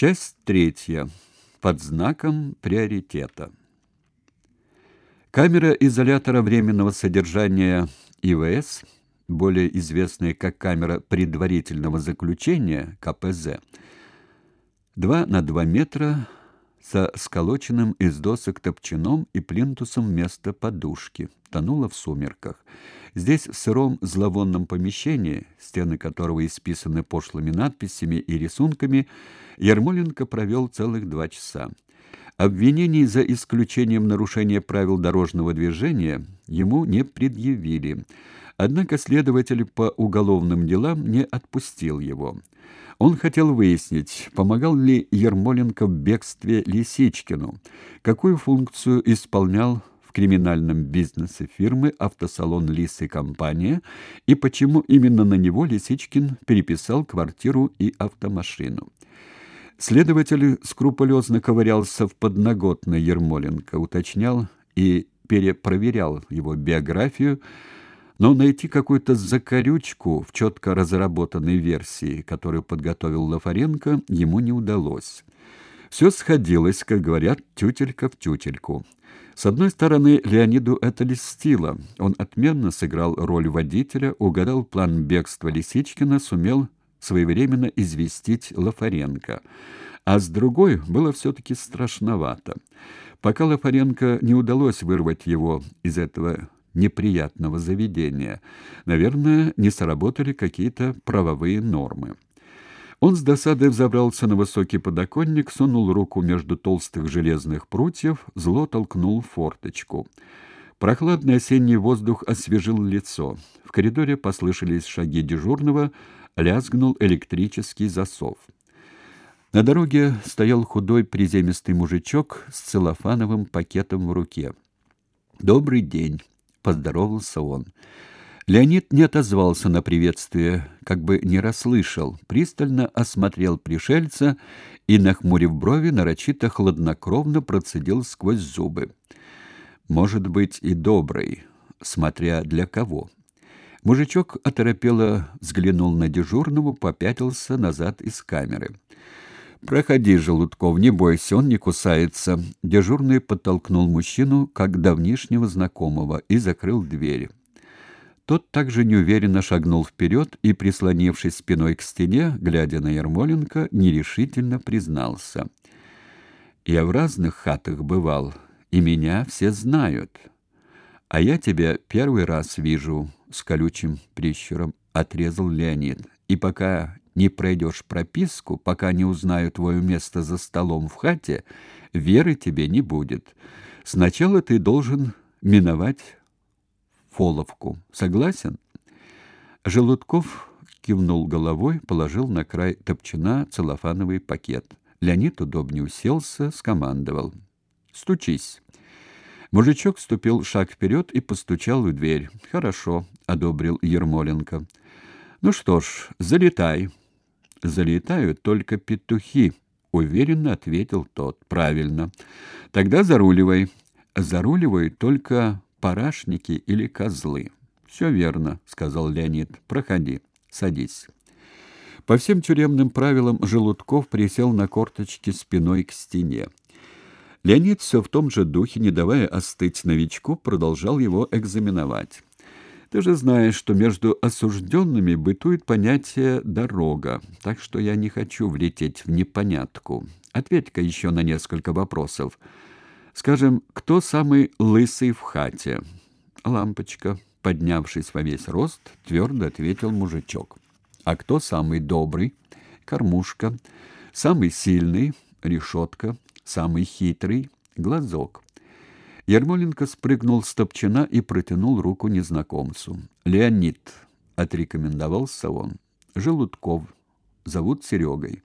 Часть третья. Под знаком приоритета. Камера изолятора временного содержания ИВС, более известная как камера предварительного заключения КПЗ, 2 на 2 метра со сколоченным из досок топчаном и плинтусом вместо подушки, тонула в сумерках. Здесь, в сыром зловонном помещении, стены которого исписаны пошлыми надписями и рисунками, Ермоленко провел целых два часа. Обвинений за исключением нарушения правил дорожного движения ему не предъявили. Однако следователь по уголовным делам не отпустил его. Он хотел выяснить, помогал ли Ермоленко в бегстве Лисичкину, какую функцию исполнял в криминальном бизнесе фирмы «Автосалон Лис и компания» и почему именно на него Лисичкин переписал квартиру и автомашину. Следователь скрупулезно ковырялся в подноготной Ермоленко, уточнял и перепроверял его биографию, но найти какую-то закорючку в четко разработанной версии, которую подготовил Лафаренко, ему не удалось. Все сходилось, как говорят, тютелька в тютельку. С одной стороны, Леониду это льстило. Он отменно сыграл роль водителя, угадал план бегства Лисичкина, сумел своевременно известить Лафаренко. А с другой было все-таки страшновато. Пока Лафаренко не удалось вырвать его из этого неприятного заведения, наверное, не сработали какие-то правовые нормы. Он с досадой взобрался на высокий подоконник, сунул руку между толстых железных прутьев, зло толкнул форточку. Прохладный осенний воздух освежил лицо. В коридоре послышались шаги дежурного, лязгнул электрический засов. На дороге стоял худой приземистый мужичок с целлофановым пакетом в руке. «Добрый день», — поздоровался он. Леонид не отозвался на приветствие, как бы не расслышал, пристально осмотрел пришельца и, нахмурив брови, нарочито хладнокровно процедил сквозь зубы. «Может быть, и добрый, смотря для кого». Мужичок оторопело взглянул на дежурного, попятился назад из камеры. «Проходи, Желудков, не бойся, он не кусается». Дежурный подтолкнул мужчину, как давнишнего знакомого, и закрыл дверь. Тот также неуверенно шагнул вперед и, прислонившись спиной к стене, глядя на Ермоленко, нерешительно признался. «Я в разных хатах бывал, и меня все знают. А я тебя первый раз вижу», — с колючим прищуром отрезал Леонид. «И пока не пройдешь прописку, пока не узнаю твое место за столом в хате, веры тебе не будет. Сначала ты должен миновать Фоловку. Согласен? Желудков кивнул головой, положил на край топчина целлофановый пакет. Леонид удобнее уселся, скомандовал: "Стучись". Мужичок ступил шаг вперед и постучал в дверь. "Хорошо", одобрил Ермоленко. "Ну что ж, залетай" залетают только петухи, уверенно ответил тот. Правильно. Тогда заруливай. Заруливают только парашники или козлы. «Все верно, сказал Леонид. Проходи, садись. По всем тюремным правилам Желудков присел на корточки спиной к стене. Леонид все в том же духе, не давая остыть новичку, продолжал его экзаменовать. Ты же знаешь, что между осужденными бытует понятие «дорога», так что я не хочу влететь в непонятку. Ответь-ка еще на несколько вопросов. Скажем, кто самый лысый в хате? Лампочка, поднявшись во весь рост, твердо ответил мужичок. А кто самый добрый? Кормушка. Самый сильный? Решетка. Самый хитрый? Глазок. Ермоленко спрыгнул с топчина и протянул руку незнакомцу. «Леонид», — отрекомендовался он, — «Желудков, зовут Серегой».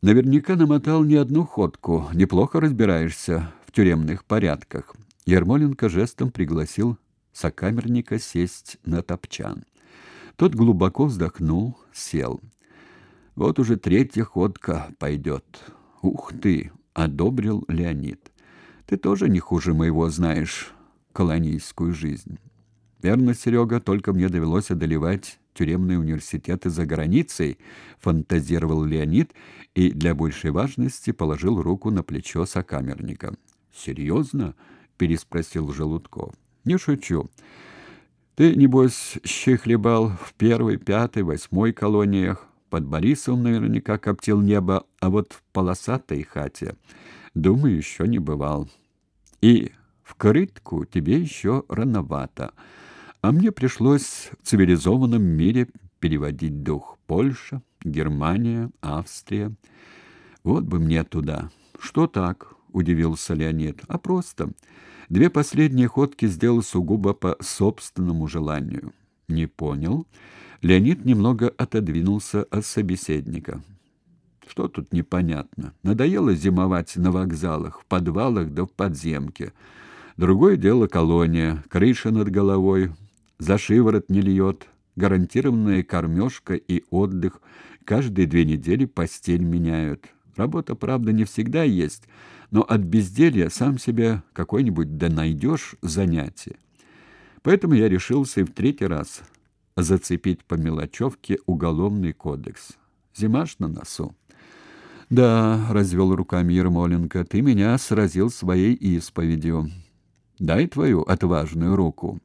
«Наверняка намотал не одну ходку, неплохо разбираешься в тюремных порядках». Ермоленко жестом пригласил сокамерника сесть на топчан. Тот глубоко вздохнул, сел. «Вот уже третья ходка пойдет». «Ух ты!» — одобрил Леонид. Ты тоже не хуже моего знаешь колонийскую жизнь. Верно, Серега, только мне довелось одолевать тюремные университеты за границей, фантазировал Леонид и для большей важности положил руку на плечо сокамерника. «Серьезно?» — переспросил Желудков. «Не шучу. Ты, небось, щи хлебал в первой, пятой, восьмой колониях. Под Борисовым наверняка коптил небо, а вот в полосатой хате, думаю, еще не бывал. И в крытку тебе еще рановато. А мне пришлось в цивилизованном мире переводить дух. Польша, Германия, Австрия. Вот бы мне туда. Что так? удивился Леонид. А просто две последние ходки сделал сугубо по собственному желанию. Не понял. Леонид немного отодвинулся от собеседника. Что тут непонятно? Надоело зимовать на вокзалах, в подвалах да в подземке. Другое дело колония, крыша над головой, за шиворот не льет, гарантированная кормежка и отдых. Каждые две недели постель меняют. Работа, правда, не всегда есть, но от безделья сам себе какой-нибудь да найдешь занятие. Поэтому я решился и в третий раз зацепить по мелочевке уголовный кодекс. Зима ж на носу. Да, развел руками Ермоленко, ты меня сразил своей исповедью. Дай твою отважную руку.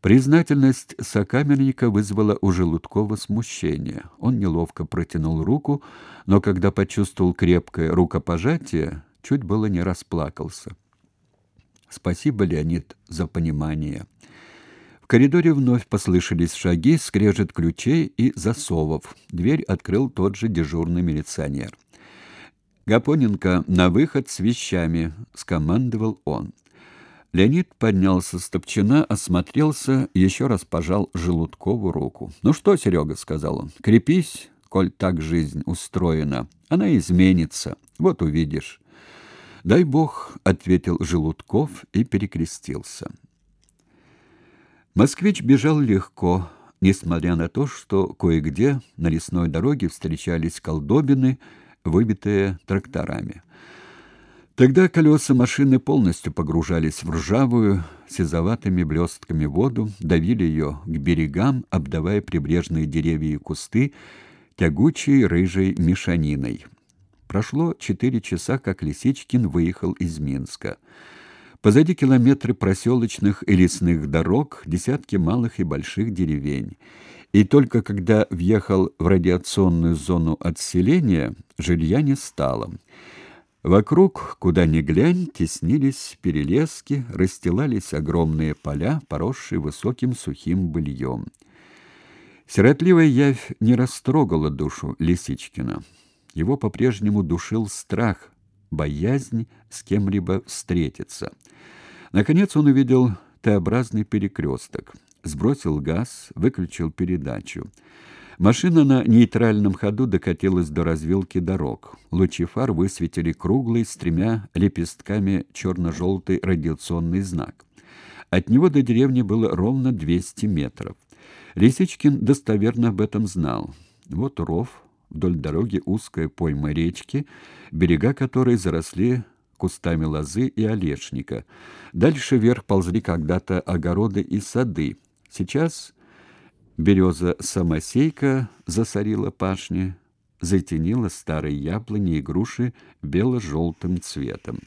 Признательность сокамерника вызвала у Желудкова смущение. Он неловко протянул руку, но когда почувствовал крепкое рукопожатие, чуть было не расплакался. Спасибо, Леонид, за понимание. В коридоре вновь послышались шаги, скрежет ключей и засовов. Дверь открыл тот же дежурный милиционер. Гапоненко на выход с вещами, скомандовал он. Леонид поднялся с топчина, осмотрелся, еще раз пожал Желудкову руку. "Ну что, Серега», — сказал он. "Крепись, коль так жизнь устроена. Она изменится. Вот увидишь". "Дай бог", ответил Желудков и перекрестился. Москвич бежал легко, несмотря на то, что кое-где на лесной дороге встречались колдобины, выбитые тракторами. Тогда колеса машины полностью погружались в ржавую, сизоватыми блестками воду, давили ее к берегам, обдавая прибрежные деревья и кусты тягучей рыжей мешаниной. Прошло четыре часа, как Лисичкин выехал из Минска. Позади километры проселочных и лесных дорог, десятки малых и больших деревень. И только когда въехал в радиационную зону отселения, жилья не стало. Вокруг, куда ни глянь, теснились перелески, расстилались огромные поля, поросшие высоким сухим быльем. Сиротливая явь не растрогала душу Лисичкина. Его по-прежнему душил страх, боязнь с кем-либо встретиться. Наконец он увидел Т-образный перекресток, сбросил газ, выключил передачу. Машина на нейтральном ходу докатилась до развилки дорог. Лучи фар высветили круглый с тремя лепестками черно-желтый радиационный знак. От него до деревни было ровно 200 метров. Лисичкин достоверно об этом знал. Вот ров, вдоль дороги узкая пойма речки, берега которой заросли кустами лозы и олешника. Дальше вверх ползли когда-то огороды и сады. Сейчас береза-самосейка засорила пашни, затенила старые яблони и груши бело-желтым цветом.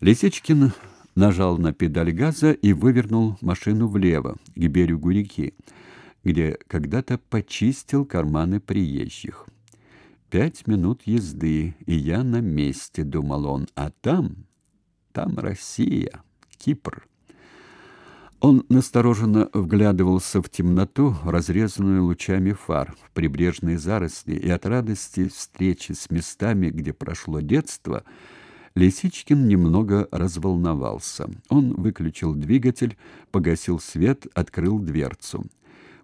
Лисичкин нажал на педаль газа и вывернул машину влево, к берегу реки, где когда-то почистил карманы приезжих. Пять минут езды, и я на месте, думал он, а там, там Россия, Кипр. Он настороженно вглядывался в темноту, разрезанную лучами фар, в прибрежные заросли, и от радости встречи с местами, где прошло детство, Лисичкин немного разволновался. Он выключил двигатель, погасил свет, открыл дверцу.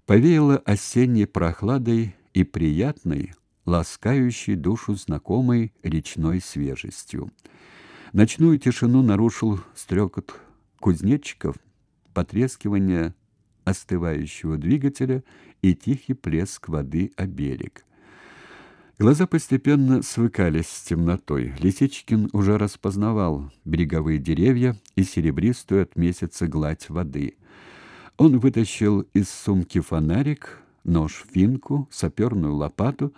Повеяло осенней прохладой и приятной, ласкающей душу знакомой речной свежестью. Ночную тишину нарушил стрекот кузнечиков, потрескивание остывающего двигателя и тихий плеск воды о берег. Глаза постепенно свыкались с темнотой. Лисичкин уже распознавал береговые деревья и серебристую от месяца гладь воды. Он вытащил из сумки фонарик, нож-финку, саперную лопату,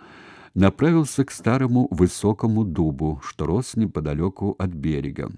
направился к старому высокому дубу, что рос неподалеку от берега.